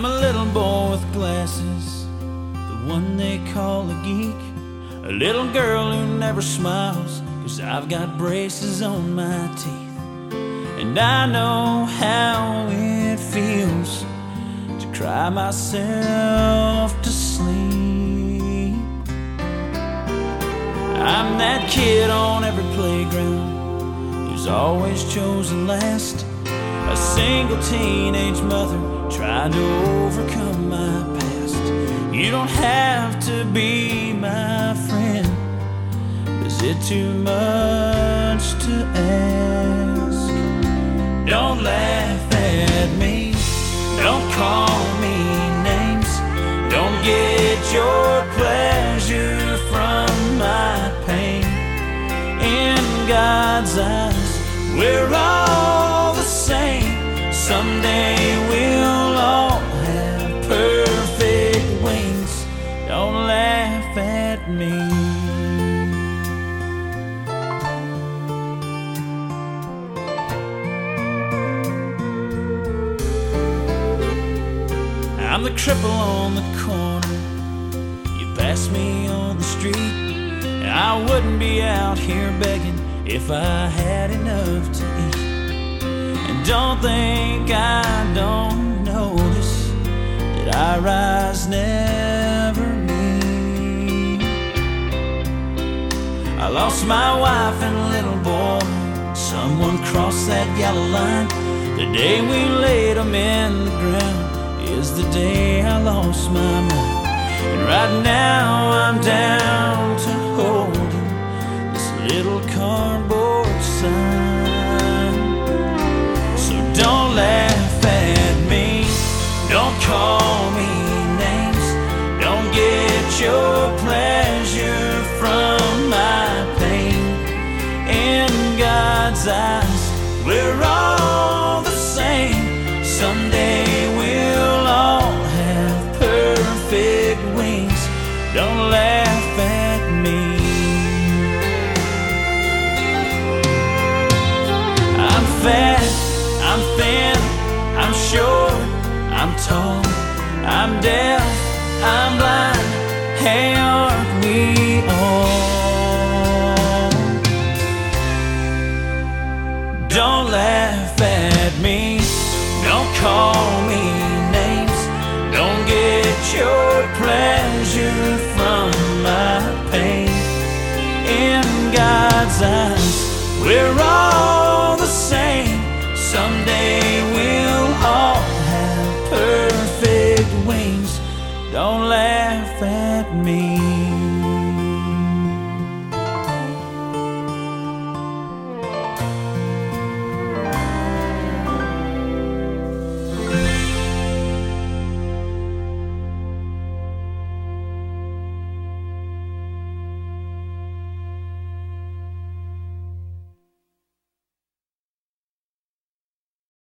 I'm a little boy with glasses, the one they call a geek. A little girl who never smiles, cause I've got braces on my teeth. And I know how it feels to cry myself to sleep. I'm that kid on every playground who's always chosen last. A single teenage mother trying to overcome my past. You don't have to be my friend. Is it too much to ask? Don't laugh at me. Don't call me names. Don't get your pleasure from my pain. In God's eyes, we're all the same. Someday me. I'm the cripple on the corner. You pass me on the street. I wouldn't be out here begging if I had enough to eat. And don't think I don't notice that I rise never lost my wife and little boy. Someone crossed that yellow line. The day we laid them in the ground is the day I lost my mind. And right now I'm down to holding this little cardboard sign. Someday we'll all have perfect wings. Don't laugh at me. I'm fat, I'm thin, I'm short, I'm tall, I'm deaf, I'm blind. Hey, aren't we all? Don't laugh at me, don't call me names, don't get your pleasure from my pain. In God's eyes, we're all the same. Someday we'll all have perfect wings. Don't laugh at me.